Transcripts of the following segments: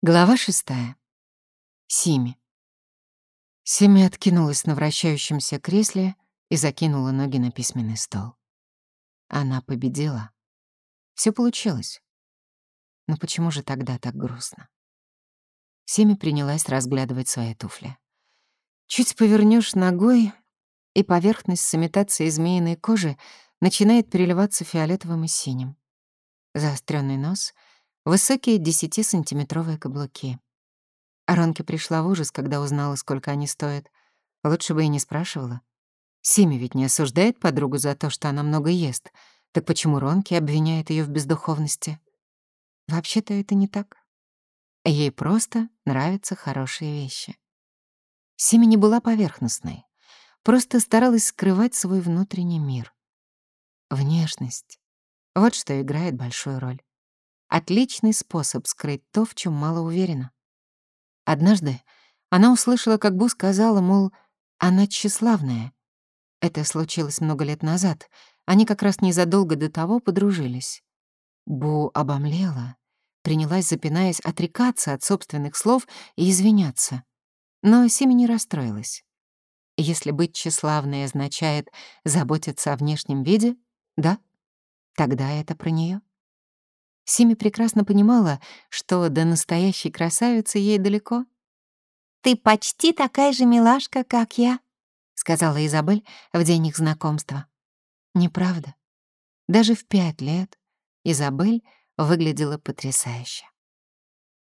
Глава шестая. Сими. Сими откинулась на вращающемся кресле и закинула ноги на письменный стол. Она победила. Все получилось. Но почему же тогда так грустно? Сими принялась разглядывать свои туфли. Чуть повернешь ногой, и поверхность с имитацией змеиной кожи начинает переливаться фиолетовым и синим. Заостренный нос — Высокие десятисантиметровые каблуки. Аронке пришла в ужас, когда узнала, сколько они стоят. Лучше бы и не спрашивала. Сими ведь не осуждает подругу за то, что она много ест. Так почему Ронки обвиняет ее в бездуховности? Вообще-то это не так. Ей просто нравятся хорошие вещи. Сими не была поверхностной, просто старалась скрывать свой внутренний мир. Внешность — вот что играет большую роль. Отличный способ скрыть то, в чем мало уверена. Однажды она услышала, как Бу сказала, мол, она тщеславная. Это случилось много лет назад. Они как раз незадолго до того подружились. Бу обомлела, принялась, запинаясь, отрекаться от собственных слов и извиняться. Но Сими не расстроилась. Если быть тщеславной означает заботиться о внешнем виде, да, тогда это про нее. Сими прекрасно понимала, что до настоящей красавицы ей далеко. «Ты почти такая же милашка, как я», — сказала Изабель в день их знакомства. Неправда. Даже в пять лет Изабель выглядела потрясающе.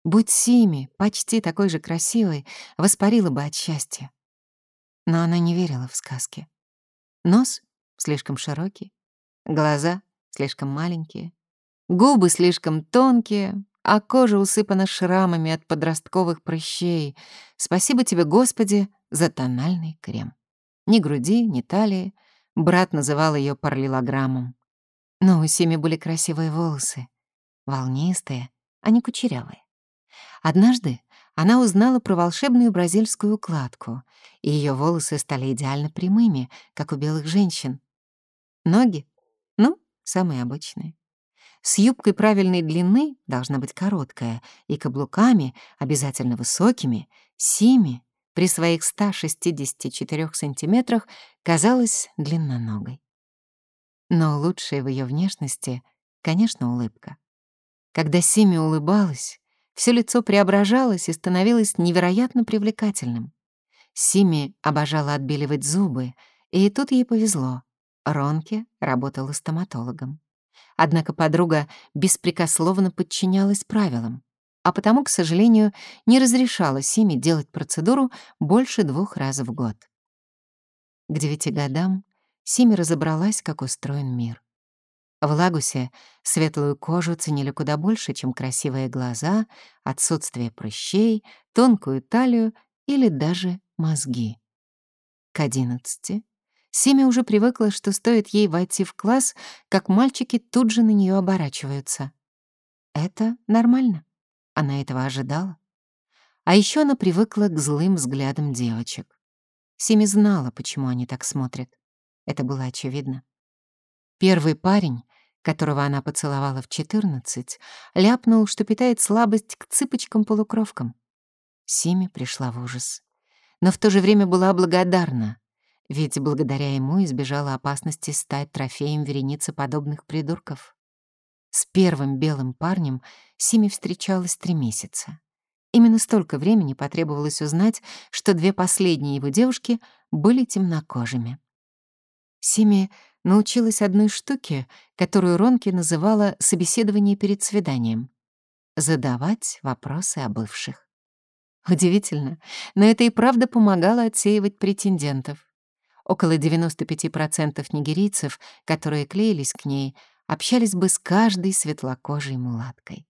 Будь Сими почти такой же красивой, воспарила бы от счастья. Но она не верила в сказки. Нос слишком широкий, глаза слишком маленькие, Губы слишком тонкие, а кожа усыпана шрамами от подростковых прыщей. Спасибо тебе, Господи, за тональный крем. Ни груди, ни талии. Брат называл ее парлилограммом. Но у Сими были красивые волосы. Волнистые, а не кучерявые. Однажды она узнала про волшебную бразильскую укладку, и ее волосы стали идеально прямыми, как у белых женщин. Ноги? Ну, самые обычные с юбкой правильной длины, должна быть короткая, и каблуками, обязательно высокими, Сими при своих 164 сантиметрах казалась длинноногой. Но лучшее в ее внешности, конечно, улыбка. Когда Сими улыбалась, все лицо преображалось и становилось невероятно привлекательным. Сими обожала отбеливать зубы, и тут ей повезло. Ронке работала стоматологом. Однако подруга беспрекословно подчинялась правилам, а потому, к сожалению, не разрешала Симе делать процедуру больше двух раз в год. К девяти годам Симе разобралась, как устроен мир. В Лагусе светлую кожу ценили куда больше, чем красивые глаза, отсутствие прыщей, тонкую талию или даже мозги. К одиннадцати Семи уже привыкла, что стоит ей войти в класс, как мальчики тут же на нее оборачиваются. Это нормально. Она этого ожидала. А еще она привыкла к злым взглядам девочек. Семи знала, почему они так смотрят. Это было очевидно. Первый парень, которого она поцеловала в 14, ляпнул, что питает слабость к цыпочкам-полукровкам. Сими пришла в ужас. Но в то же время была благодарна ведь благодаря ему избежала опасности стать трофеем вереницы подобных придурков. С первым белым парнем Сими встречалась три месяца. Именно столько времени потребовалось узнать, что две последние его девушки были темнокожими. Сими научилась одной штуке, которую Ронки называла «собеседование перед свиданием» — задавать вопросы о бывших. Удивительно, но это и правда помогало отсеивать претендентов. Около 95% нигерийцев, которые клеились к ней, общались бы с каждой светлокожей мулаткой.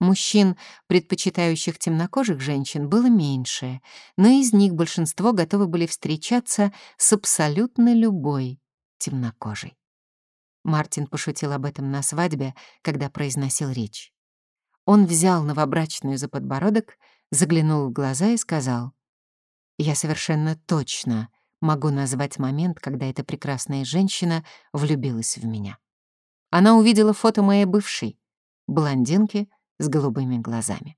Мужчин, предпочитающих темнокожих женщин, было меньше, но из них большинство готовы были встречаться с абсолютно любой темнокожей. Мартин пошутил об этом на свадьбе, когда произносил речь. Он взял новобрачную за подбородок, заглянул в глаза и сказал, «Я совершенно точно могу назвать момент, когда эта прекрасная женщина влюбилась в меня. Она увидела фото моей бывшей, блондинки с голубыми глазами.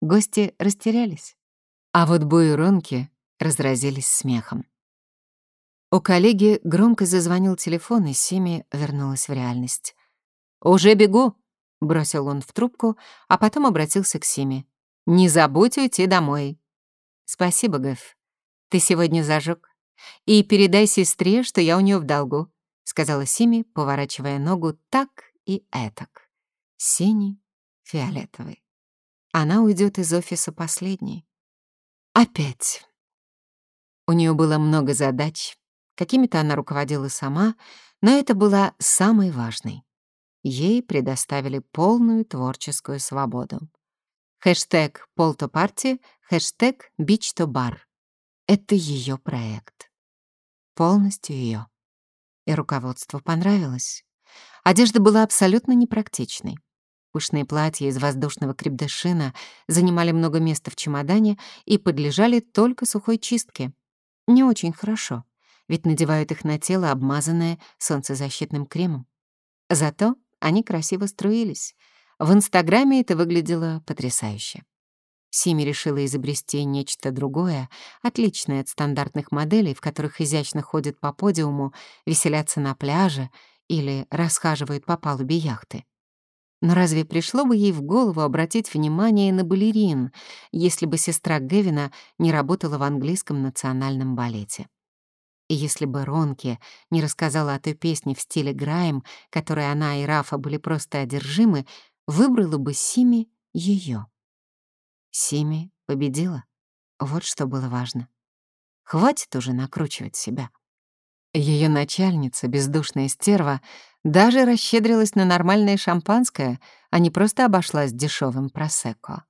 Гости растерялись. А вот буеронки разразились смехом. У коллеги громко зазвонил телефон, и Сими вернулась в реальность. «Уже бегу!» — бросил он в трубку, а потом обратился к Сими. «Не забудь уйти домой». «Спасибо, Гэф. Ты сегодня зажег. И передай сестре, что я у нее в долгу», — сказала Сими, поворачивая ногу так и этак. Синий, фиолетовый. Она уйдет из офиса последней. Опять. У нее было много задач. Какими-то она руководила сама, но это была самой важной. Ей предоставили полную творческую свободу. Хэштег «Полто-парти», хэштег «Бич-то-бар». Это ее проект. Полностью ее. И руководству понравилось. Одежда была абсолютно непрактичной. Пышные платья из воздушного крепдышина занимали много места в чемодане и подлежали только сухой чистке. Не очень хорошо, ведь надевают их на тело, обмазанное солнцезащитным кремом. Зато они красиво струились. В Инстаграме это выглядело потрясающе. Сими решила изобрести нечто другое, отличное от стандартных моделей, в которых изящно ходят по подиуму, веселятся на пляже или расхаживают по палубе яхты. Но разве пришло бы ей в голову обратить внимание на балерин, если бы сестра Гевина не работала в английском национальном балете? И если бы Ронки не рассказала о той песне в стиле Грайм, которой она и Рафа были просто одержимы, выбрала бы Сими ее. Сими победила. Вот что было важно. Хватит уже накручивать себя. Ее начальница, бездушная стерва, даже расщедрилась на нормальное шампанское, а не просто обошлась дешевым просекко.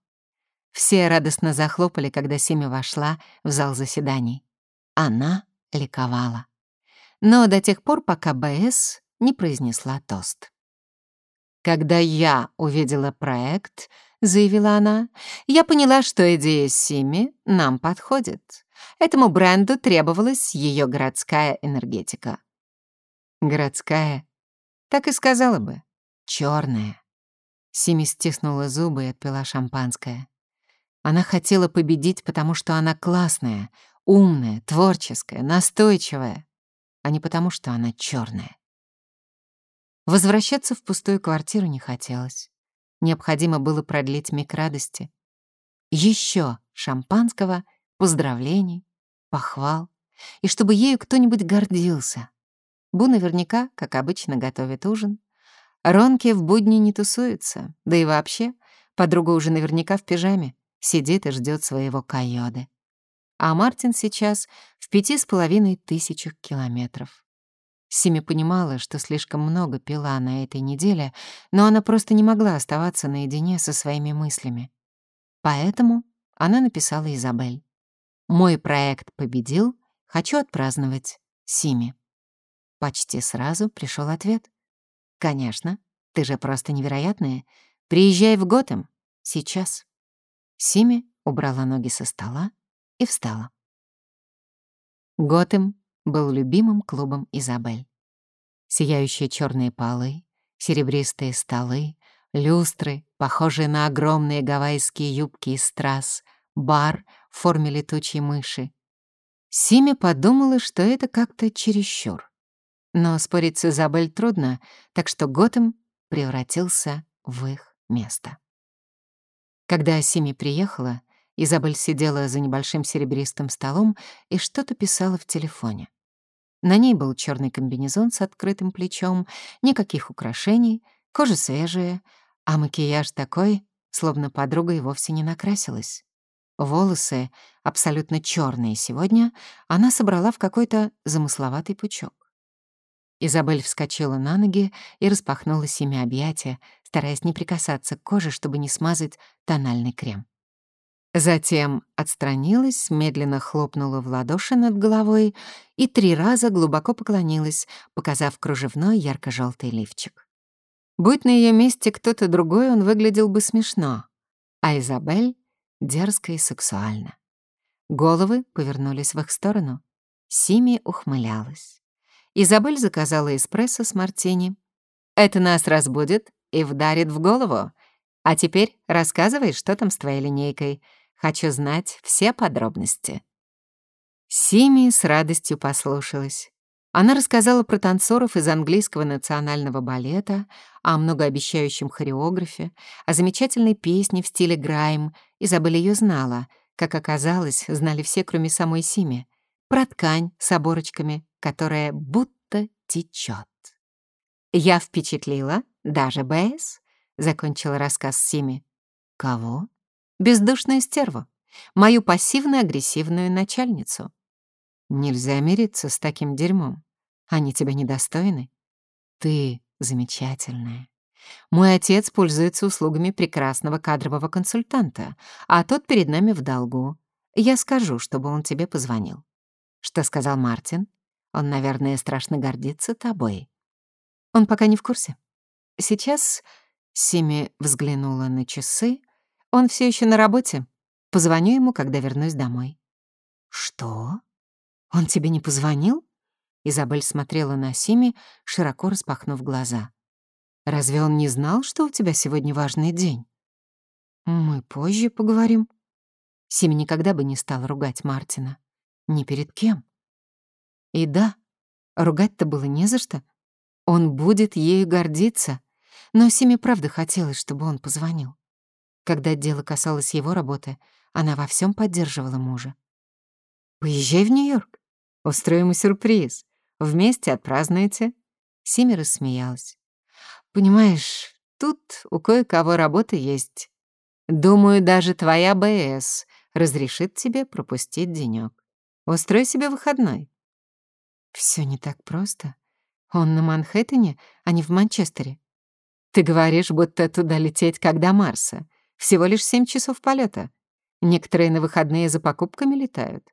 Все радостно захлопали, когда Сими вошла в зал заседаний. Она ликовала. Но до тех пор, пока БС не произнесла тост. «Когда я увидела проект», — заявила она, — «я поняла, что идея Сими нам подходит. Этому бренду требовалась ее городская энергетика. Городская? Так и сказала бы. Черная. Сими стиснула зубы и отпила шампанское. Она хотела победить, потому что она классная, умная, творческая, настойчивая, а не потому что она черная. Возвращаться в пустую квартиру не хотелось. Необходимо было продлить миг радости. Еще шампанского поздравлений, похвал, и чтобы ею кто-нибудь гордился. Бу наверняка, как обычно, готовит ужин. Ронки в будни не тусуется, да и вообще, подруга уже наверняка в пижаме, сидит и ждет своего койоды. А Мартин сейчас в пяти с половиной тысячах километров. Сими понимала, что слишком много пила на этой неделе, но она просто не могла оставаться наедине со своими мыслями. Поэтому она написала Изабель. Мой проект победил, хочу отпраздновать. Сими. Почти сразу пришел ответ. Конечно, ты же просто невероятная. Приезжай в Готэм. Сейчас. Сими убрала ноги со стола и встала. Готэм был любимым клубом Изабель. Сияющие черные полы, серебристые столы, люстры, похожие на огромные гавайские юбки из страз, бар в форме летучей мыши. Сими подумала, что это как-то чересчур. Но спорить с Изабель трудно, так что Готэм превратился в их место. Когда Сими приехала, Изабель сидела за небольшим серебристым столом и что-то писала в телефоне. На ней был черный комбинезон с открытым плечом, никаких украшений, кожа свежая, а макияж такой, словно подруга и вовсе не накрасилась. Волосы, абсолютно черные сегодня, она собрала в какой-то замысловатый пучок. Изабель вскочила на ноги и распахнула семя объятия, стараясь не прикасаться к коже, чтобы не смазать тональный крем. Затем отстранилась, медленно хлопнула в ладоши над головой и три раза глубоко поклонилась, показав кружевной ярко желтый лифчик. Будь на ее месте кто-то другой, он выглядел бы смешно, а Изабель дерзко и сексуально. Головы повернулись в их сторону. Сими ухмылялась. Изабель заказала эспрессо с мартини. «Это нас разбудит и вдарит в голову. А теперь рассказывай, что там с твоей линейкой. Хочу знать все подробности». Сими с радостью послушалась. Она рассказала про танцоров из английского национального балета, о многообещающем хореографе, о замечательной песне в стиле грайм. Изабель ее знала. Как оказалось, знали все, кроме самой Сими. Про ткань с оборочками, которая будто течет. «Я впечатлила, даже Бэйс», — закончила рассказ Сими. «Кого?» «Бездушную стерву. Мою пассивно-агрессивную начальницу». Нельзя мириться с таким дерьмом. Они тебя недостойны. Ты замечательная. Мой отец пользуется услугами прекрасного кадрового консультанта, а тот перед нами в долгу. Я скажу, чтобы он тебе позвонил. Что сказал Мартин? Он, наверное, страшно гордится тобой. Он пока не в курсе. Сейчас Сими взглянула на часы. Он все еще на работе. Позвоню ему, когда вернусь домой. Что? «Он тебе не позвонил?» Изабель смотрела на Сими, широко распахнув глаза. «Разве он не знал, что у тебя сегодня важный день?» «Мы позже поговорим». Сими никогда бы не стала ругать Мартина. Ни перед кем. И да, ругать-то было не за что. Он будет ею гордиться. Но Сими правда хотелось, чтобы он позвонил. Когда дело касалось его работы, она во всем поддерживала мужа. «Поезжай в Нью-Йорк. Устрою ему сюрприз. Вместе отпразднуете?» Сими рассмеялась. «Понимаешь, тут у кое-кого работа есть. Думаю, даже твоя БС разрешит тебе пропустить денёк. Устрой себе выходной». Все не так просто. Он на Манхэттене, а не в Манчестере. Ты говоришь, будто туда лететь, до Марса. Всего лишь семь часов полета. Некоторые на выходные за покупками летают.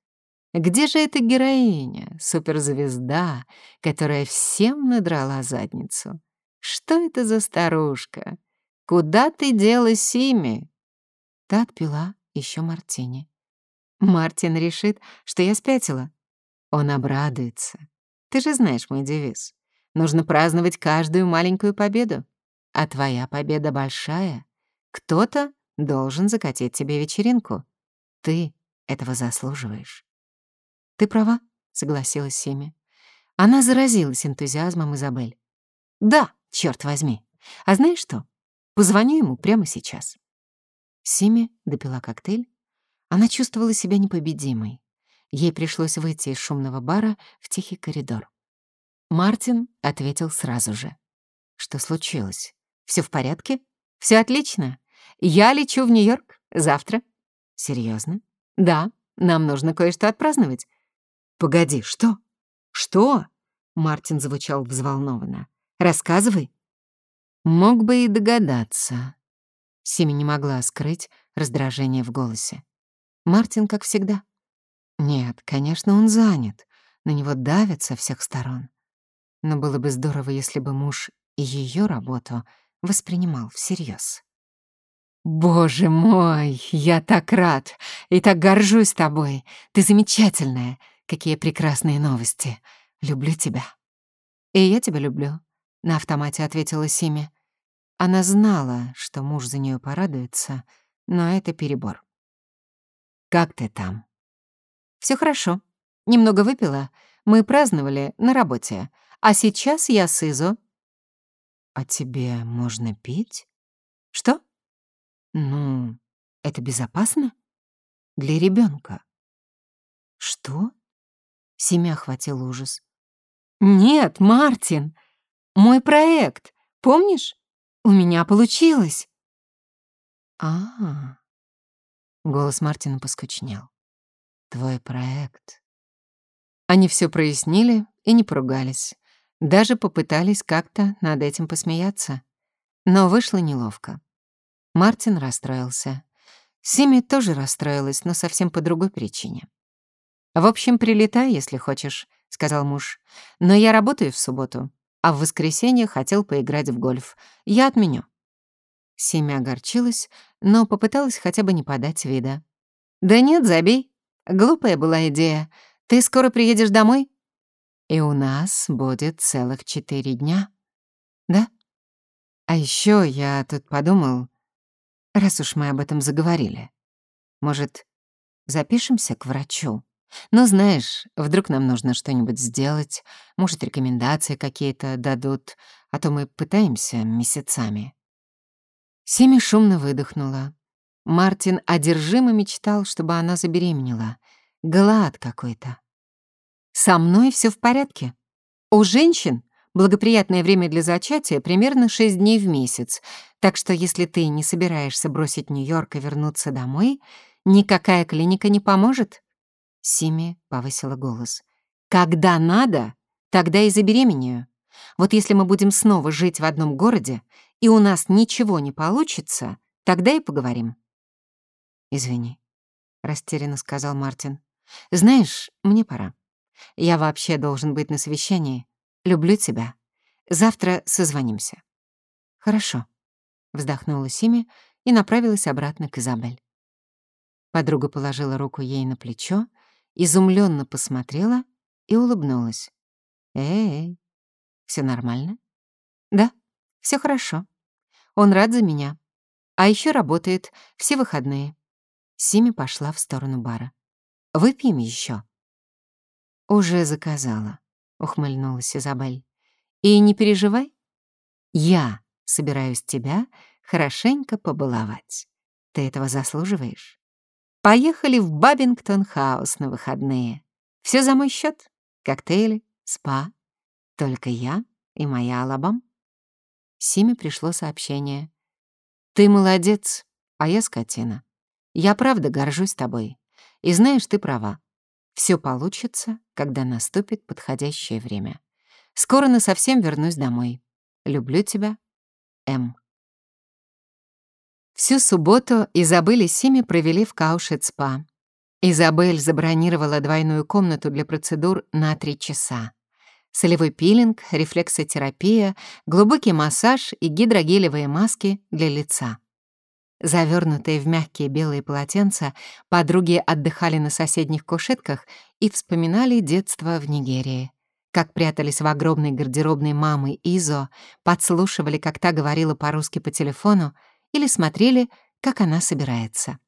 Где же эта героиня, суперзвезда, которая всем надрала задницу? Что это за старушка? Куда ты делась Сими? Та отпила еще мартини. Мартин решит, что я спятила. Он обрадуется. Ты же знаешь мой девиз. Нужно праздновать каждую маленькую победу. А твоя победа большая. Кто-то должен закатить тебе вечеринку. Ты этого заслуживаешь. «Ты права», — согласилась Семи. Она заразилась энтузиазмом Изабель. «Да, черт возьми. А знаешь что? Позвоню ему прямо сейчас». Сими допила коктейль. Она чувствовала себя непобедимой. Ей пришлось выйти из шумного бара в тихий коридор. Мартин ответил сразу же. «Что случилось? Все в порядке? Все отлично. Я лечу в Нью-Йорк завтра». Серьезно? «Да, нам нужно кое-что отпраздновать. «Погоди, что? Что?» Мартин звучал взволнованно. «Рассказывай». Мог бы и догадаться. Сими не могла скрыть раздражение в голосе. Мартин, как всегда. Нет, конечно, он занят. На него давят со всех сторон. Но было бы здорово, если бы муж ее работу воспринимал всерьез. «Боже мой, я так рад и так горжусь тобой. Ты замечательная. Какие прекрасные новости. Люблю тебя». «И я тебя люблю», — на автомате ответила Сими. Она знала, что муж за нее порадуется, но это перебор. «Как ты там?» Все хорошо. Немного выпила. Мы праздновали на работе. А сейчас я с Изо». «А тебе можно пить?» «Что?» «Ну, это безопасно? Для ребенка. «Что?» Семя охватил ужас. «Нет, Мартин, мой проект, помнишь? У меня получилось!» а, -а, -а. Голос Мартина поскучнел. «Твой проект». Они все прояснили и не поругались. Даже попытались как-то над этим посмеяться. Но вышло неловко. Мартин расстроился. Сими тоже расстроилась, но совсем по другой причине. «В общем, прилетай, если хочешь», — сказал муж. «Но я работаю в субботу, а в воскресенье хотел поиграть в гольф. Я отменю». Семя огорчилась, но попыталась хотя бы не подать вида. «Да нет, забей. Глупая была идея. Ты скоро приедешь домой?» «И у нас будет целых четыре дня». «Да? А еще я тут подумал, раз уж мы об этом заговорили, может, запишемся к врачу? Ну, знаешь, вдруг нам нужно что-нибудь сделать, может, рекомендации какие-то дадут, а то мы пытаемся месяцами». Сими шумно выдохнула. Мартин одержимо мечтал, чтобы она забеременела. Глад какой-то. «Со мной все в порядке. У женщин благоприятное время для зачатия примерно 6 дней в месяц, так что если ты не собираешься бросить Нью-Йорк и вернуться домой, никакая клиника не поможет». Сими повысила голос. «Когда надо, тогда и забеременею. Вот если мы будем снова жить в одном городе, и у нас ничего не получится, тогда и поговорим». «Извини», — растерянно сказал Мартин. «Знаешь, мне пора. Я вообще должен быть на совещании. Люблю тебя. Завтра созвонимся». «Хорошо», — вздохнула Сими и направилась обратно к Изабель. Подруга положила руку ей на плечо, изумленно посмотрела и улыбнулась. «Эй, все нормально?» «Да, все хорошо. Он рад за меня. А еще работает все выходные». Сими пошла в сторону бара. «Выпьем еще. «Уже заказала», — ухмыльнулась Изабель. «И не переживай, я собираюсь тебя хорошенько побаловать. Ты этого заслуживаешь. Поехали в Бабингтон-хаус на выходные. Все за мой счет. Коктейли, спа. Только я и моя Алабам. Симе пришло сообщение. «Ты молодец, а я скотина. Я правда горжусь тобой. И знаешь, ты права. Все получится, когда наступит подходящее время. Скоро насовсем вернусь домой. Люблю тебя, М. Всю субботу Изабель и Сими провели в Каушет-спа. Изабель забронировала двойную комнату для процедур на три часа солевой пилинг, рефлексотерапия, глубокий массаж и гидрогелевые маски для лица. Завернутые в мягкие белые полотенца, подруги отдыхали на соседних кушетках и вспоминали детство в Нигерии. Как прятались в огромной гардеробной мамы Изо, подслушивали, как та говорила по-русски по телефону, или смотрели, как она собирается.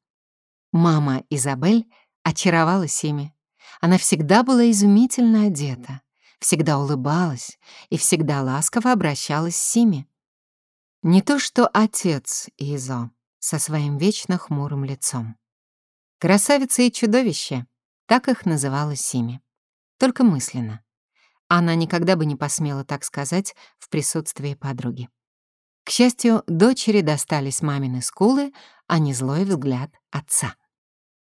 Мама Изабель очаровала Сими. Она всегда была изумительно одета всегда улыбалась и всегда ласково обращалась с Сими. Не то что отец Изо со своим вечно хмурым лицом. Красавица и чудовище, так их называла Сими. Только мысленно. Она никогда бы не посмела так сказать в присутствии подруги. К счастью, дочери достались мамины скулы, а не злой взгляд отца.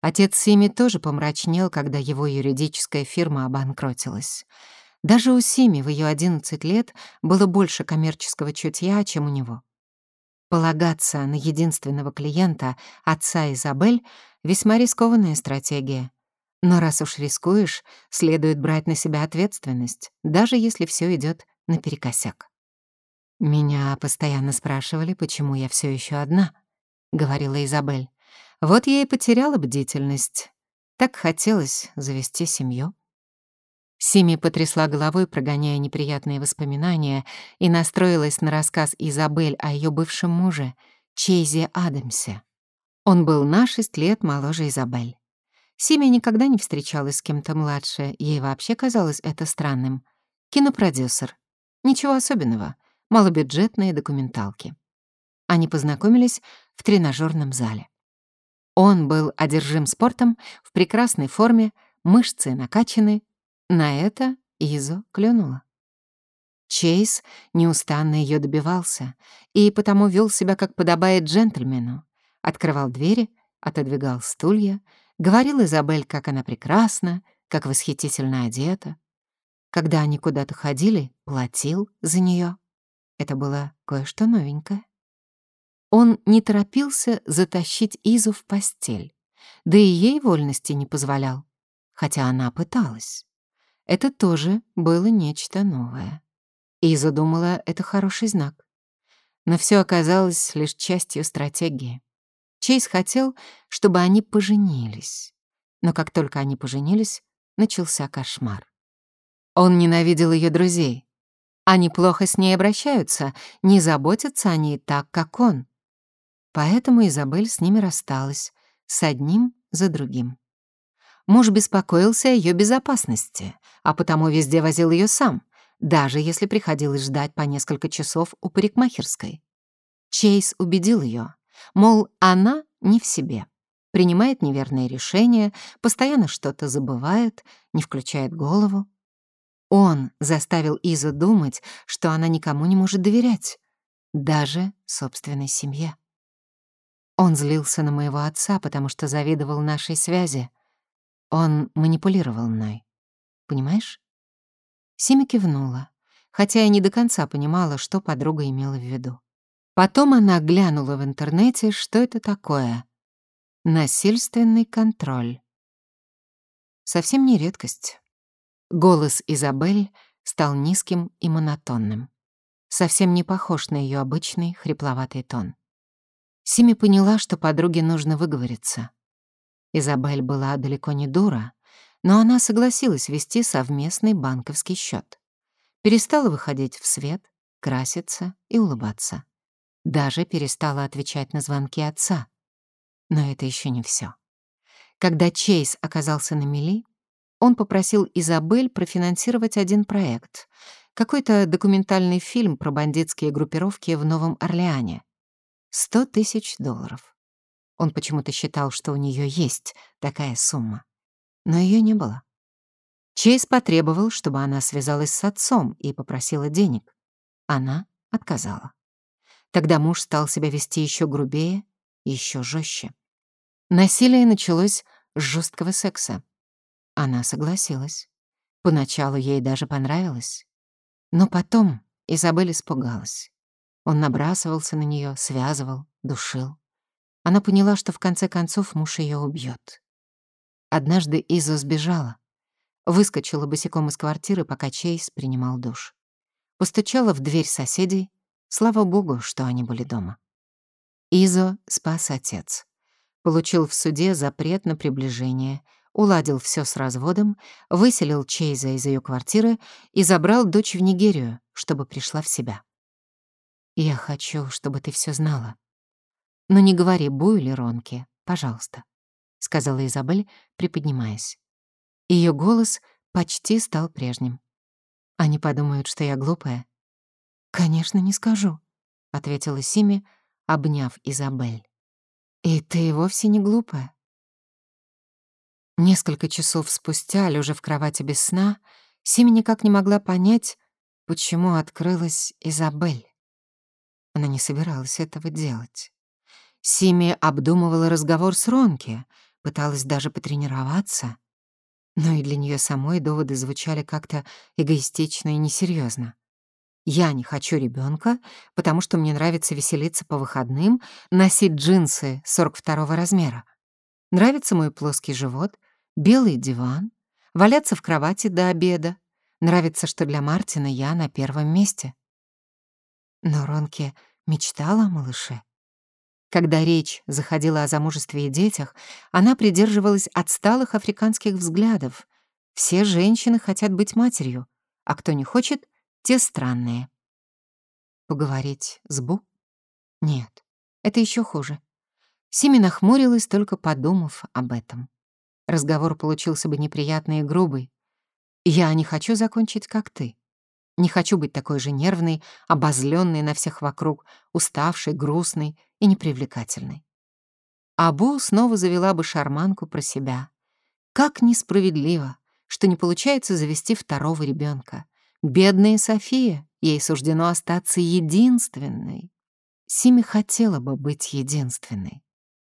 Отец Сими тоже помрачнел, когда его юридическая фирма обанкротилась. Даже у Сими в ее 11 лет было больше коммерческого чутья, чем у него. Полагаться на единственного клиента, отца Изабель, весьма рискованная стратегия. Но раз уж рискуешь, следует брать на себя ответственность, даже если все идет наперекосяк. «Меня постоянно спрашивали, почему я все еще одна», — говорила Изабель. «Вот я и потеряла бдительность. Так хотелось завести семью». Сими потрясла головой, прогоняя неприятные воспоминания, и настроилась на рассказ Изабель о ее бывшем муже, Чейзе Адамсе. Он был на шесть лет моложе Изабель. Сими никогда не встречалась с кем-то младше, ей вообще казалось это странным. Кинопродюсер. Ничего особенного. Малобюджетные документалки. Они познакомились в тренажерном зале. Он был одержим спортом, в прекрасной форме, мышцы накачаны, на это Изо клюнула. Чейз неустанно ее добивался и потому вел себя, как подобает джентльмену. Открывал двери, отодвигал стулья, говорил Изабель, как она прекрасна, как восхитительно одета. Когда они куда-то ходили, платил за нее. Это было кое-что новенькое. Он не торопился затащить Изу в постель, да и ей вольности не позволял, хотя она пыталась. Это тоже было нечто новое. И задумала это хороший знак. Но все оказалось лишь частью стратегии. Чейз хотел, чтобы они поженились. Но как только они поженились, начался кошмар. Он ненавидел ее друзей. Они плохо с ней обращаются, не заботятся они так, как он. Поэтому Изабель с ними рассталась, с одним за другим. Муж беспокоился о ее безопасности, а потому везде возил ее сам, даже если приходилось ждать по несколько часов у парикмахерской. Чейз убедил ее, мол, она не в себе, принимает неверные решения, постоянно что-то забывает, не включает голову. Он заставил Изу думать, что она никому не может доверять, даже собственной семье. Он злился на моего отца, потому что завидовал нашей связи. Он манипулировал мной. Понимаешь? Сими кивнула, хотя и не до конца понимала, что подруга имела в виду. Потом она глянула в интернете, что это такое. Насильственный контроль. Совсем не редкость. Голос Изабель стал низким и монотонным. Совсем не похож на ее обычный хрипловатый тон. Сими поняла, что подруге нужно выговориться. Изабель была далеко не дура, но она согласилась вести совместный банковский счет. Перестала выходить в свет, краситься и улыбаться. Даже перестала отвечать на звонки отца. Но это еще не все. Когда Чейз оказался на мели, он попросил Изабель профинансировать один проект — какой-то документальный фильм про бандитские группировки в Новом Орлеане. Сто тысяч долларов. Он почему-то считал, что у нее есть такая сумма. Но ее не было. Чейз потребовал, чтобы она связалась с отцом и попросила денег. Она отказала. Тогда муж стал себя вести еще грубее, еще жестче. Насилие началось с жесткого секса. Она согласилась. Поначалу ей даже понравилось. Но потом Изабель испугалась. Он набрасывался на нее, связывал, душил. Она поняла, что в конце концов муж ее убьет. Однажды Иза сбежала. Выскочила босиком из квартиры, пока Чейз принимал душ. Постучала в дверь соседей. Слава богу, что они были дома. Изо спас отец. Получил в суде запрет на приближение, уладил все с разводом, выселил Чейза из ее квартиры и забрал дочь в Нигерию, чтобы пришла в себя. «Я хочу, чтобы ты все знала. Но не говори Бу или Ронке, пожалуйста», — сказала Изабель, приподнимаясь. Ее голос почти стал прежним. «Они подумают, что я глупая». «Конечно, не скажу», — ответила Сими, обняв Изабель. «И ты вовсе не глупая». Несколько часов спустя, лежа в кровати без сна, Сими никак не могла понять, почему открылась Изабель. Она не собиралась этого делать. Сими обдумывала разговор с Ронки, пыталась даже потренироваться. Но и для нее самой доводы звучали как-то эгоистично и несерьезно. Я не хочу ребенка, потому что мне нравится веселиться по выходным, носить джинсы 42 размера. Нравится мой плоский живот, белый диван, валяться в кровати до обеда. Нравится, что для Мартина я на первом месте. Но Ронке мечтала о малыше. Когда речь заходила о замужестве и детях, она придерживалась отсталых африканских взглядов. Все женщины хотят быть матерью, а кто не хочет, те странные. Поговорить с Бу? Нет, это еще хуже. Сими нахмурилась, только подумав об этом. Разговор получился бы неприятный и грубый. Я не хочу закончить, как ты. Не хочу быть такой же нервной, обозленной на всех вокруг, уставшей, грустной и непривлекательной. Абу снова завела бы шарманку про себя. Как несправедливо, что не получается завести второго ребенка. Бедная София, ей суждено остаться единственной. Сими хотела бы быть единственной.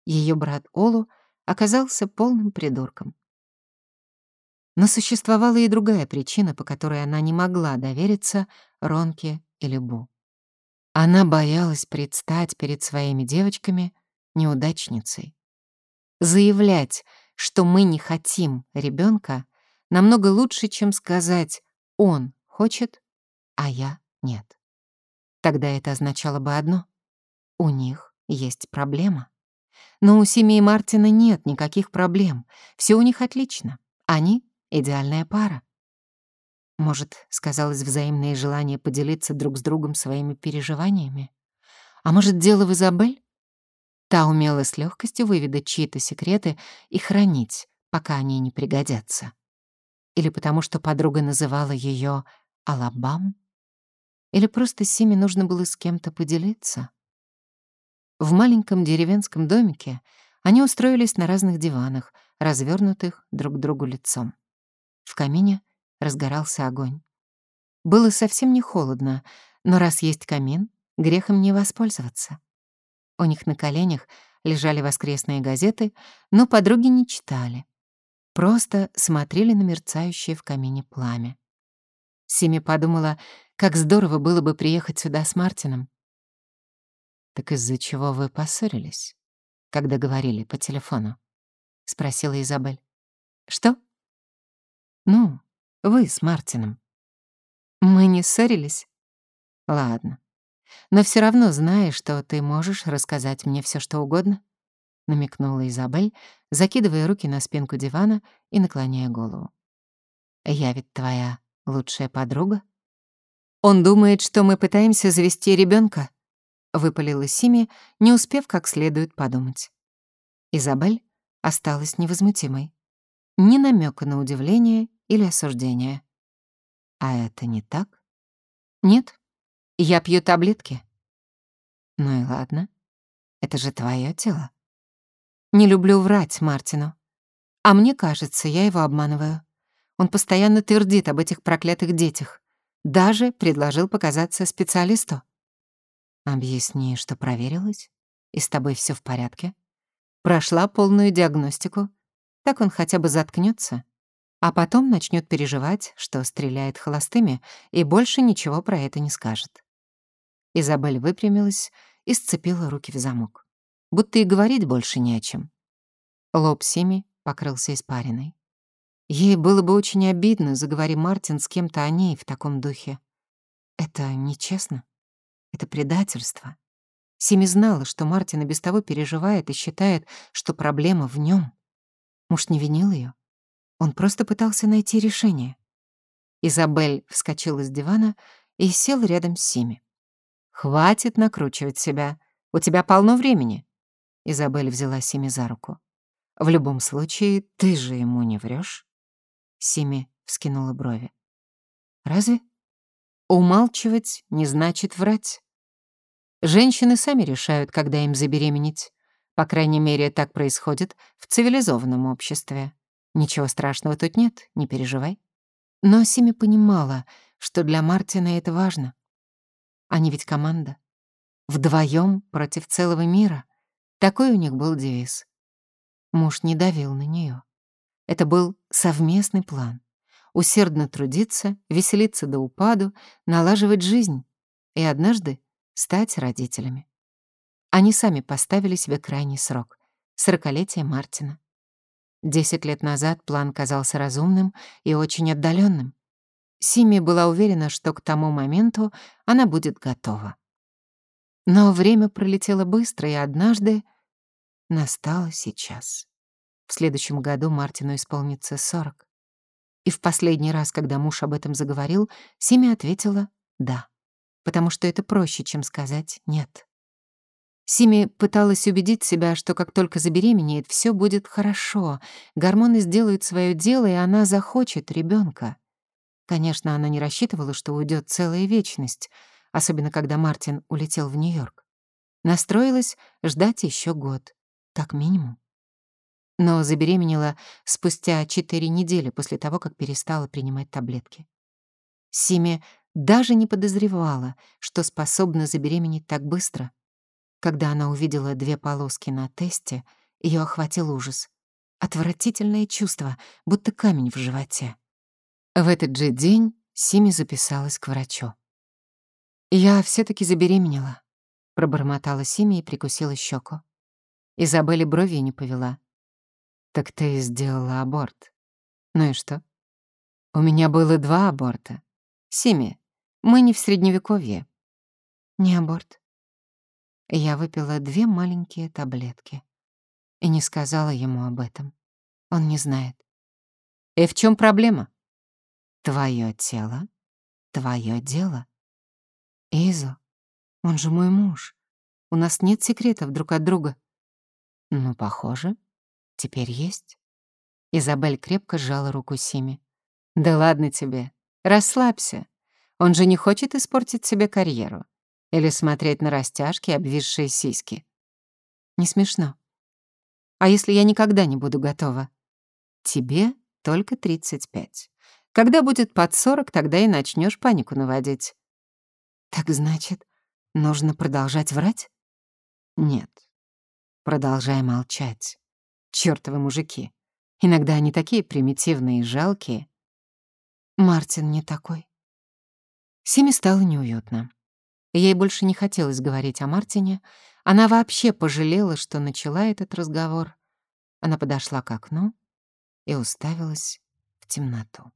Ее брат Олу оказался полным придурком. Но существовала и другая причина, по которой она не могла довериться Ронке или Бу. Она боялась предстать перед своими девочками неудачницей. Заявлять, что мы не хотим ребенка, намного лучше, чем сказать «он хочет, а я нет». Тогда это означало бы одно — у них есть проблема. Но у семьи Мартина нет никаких проблем, все у них отлично. Они идеальная пара. Может, сказалось взаимное желание поделиться друг с другом своими переживаниями? А может, дело в Изабель? Та умела с легкостью выведать чьи-то секреты и хранить, пока они не пригодятся. Или потому что подруга называла ее Алабам? Или просто Симе нужно было с кем-то поделиться? В маленьком деревенском домике они устроились на разных диванах, развернутых друг к другу лицом. В камине разгорался огонь. Было совсем не холодно, но раз есть камин, грехом не воспользоваться. У них на коленях лежали воскресные газеты, но подруги не читали. Просто смотрели на мерцающее в камине пламя. Сими подумала, как здорово было бы приехать сюда с Мартином. «Так из-за чего вы поссорились, когда говорили по телефону?» — спросила Изабель. «Что?» «Ну, вы с Мартином». «Мы не ссорились?» «Ладно. Но все равно знаешь, что ты можешь рассказать мне все, что угодно?» — намекнула Изабель, закидывая руки на спинку дивана и наклоняя голову. «Я ведь твоя лучшая подруга?» «Он думает, что мы пытаемся завести ребенка, выпалила Сими, не успев как следует подумать. Изабель осталась невозмутимой. Ни намека на удивление или осуждение. А это не так? Нет, я пью таблетки. Ну и ладно. Это же твое тело. Не люблю врать Мартину. А мне кажется, я его обманываю. Он постоянно твердит об этих проклятых детях. Даже предложил показаться специалисту. Объясни, что проверилась, и с тобой все в порядке. Прошла полную диагностику. Так он хотя бы заткнется, а потом начнет переживать, что стреляет холостыми, и больше ничего про это не скажет. Изабель выпрямилась и сцепила руки в замок. Будто и говорить больше не о чем. Лоб Сими покрылся испариной. Ей было бы очень обидно, заговори Мартин с кем-то о ней в таком духе. Это нечестно. Это предательство. Сими знала, что Мартин и без того переживает и считает, что проблема в нем. Муж не винил ее. Он просто пытался найти решение. Изабель вскочила с дивана и села рядом с Сими. «Хватит накручивать себя. У тебя полно времени». Изабель взяла Сими за руку. «В любом случае, ты же ему не врешь. Сими вскинула брови. «Разве? Умалчивать не значит врать. Женщины сами решают, когда им забеременеть. По крайней мере, так происходит в цивилизованном обществе. Ничего страшного тут нет, не переживай. Но Сими понимала, что для Мартина это важно. Они ведь команда. Вдвоем против целого мира. Такой у них был девиз. Муж не давил на нее. Это был совместный план. Усердно трудиться, веселиться до упаду, налаживать жизнь. И однажды стать родителями. Они сами поставили себе крайний срок — сорокалетие Мартина. Десять лет назад план казался разумным и очень отдаленным. Сими была уверена, что к тому моменту она будет готова. Но время пролетело быстро, и однажды настало сейчас. В следующем году Мартину исполнится сорок. И в последний раз, когда муж об этом заговорил, Сими ответила «да» потому что это проще, чем сказать «нет». Сими пыталась убедить себя, что как только забеременеет, все будет хорошо, гормоны сделают свое дело, и она захочет ребенка. Конечно, она не рассчитывала, что уйдет целая вечность, особенно когда Мартин улетел в Нью-Йорк. Настроилась ждать еще год, как минимум. Но забеременела спустя четыре недели после того, как перестала принимать таблетки. Сими даже не подозревала, что способна забеременеть так быстро. Когда она увидела две полоски на тесте, ее охватил ужас. Отвратительное чувство, будто камень в животе. В этот же день Сими записалась к врачу. «Я все таки забеременела», — пробормотала Сими и прикусила щеку. Изабелли брови не повела. «Так ты сделала аборт. Ну и что?» «У меня было два аборта. Сими, мы не в Средневековье. Не аборт. Я выпила две маленькие таблетки и не сказала ему об этом. Он не знает. И в чем проблема? Твое тело, твое дело. Изо, он же мой муж. У нас нет секретов друг от друга. Ну, похоже, теперь есть. Изабель крепко сжала руку Сими. Да ладно тебе, расслабься. Он же не хочет испортить себе карьеру. Или смотреть на растяжки обвисшие сиськи. Не смешно. А если я никогда не буду готова? Тебе только 35. Когда будет под 40, тогда и начнешь панику наводить. Так значит, нужно продолжать врать? Нет. Продолжай молчать. Чёртовы мужики. Иногда они такие примитивные и жалкие. Мартин не такой. Симе стало неуютно. Ей больше не хотелось говорить о Мартине. Она вообще пожалела, что начала этот разговор. Она подошла к окну и уставилась в темноту.